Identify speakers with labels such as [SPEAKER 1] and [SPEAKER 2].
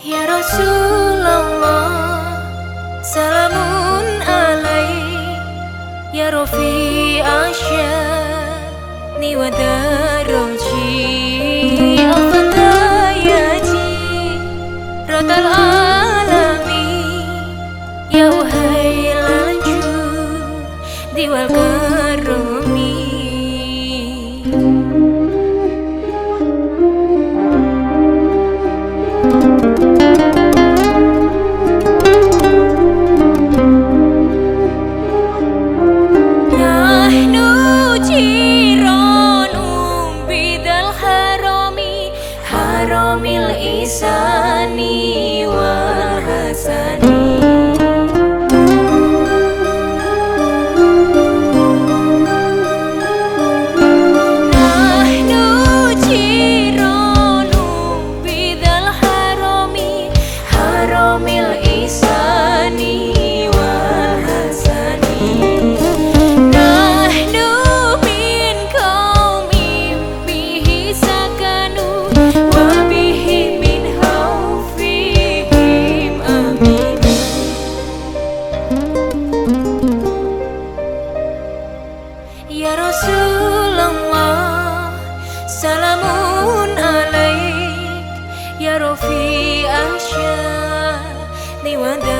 [SPEAKER 1] Ya Rasulullah Salamun alaik Ya Rafi Asya Ni wa daraji Al-Fatayaji Rotal alami Ya uhai laju Diwal alaik Ya Rafi Asya Niwada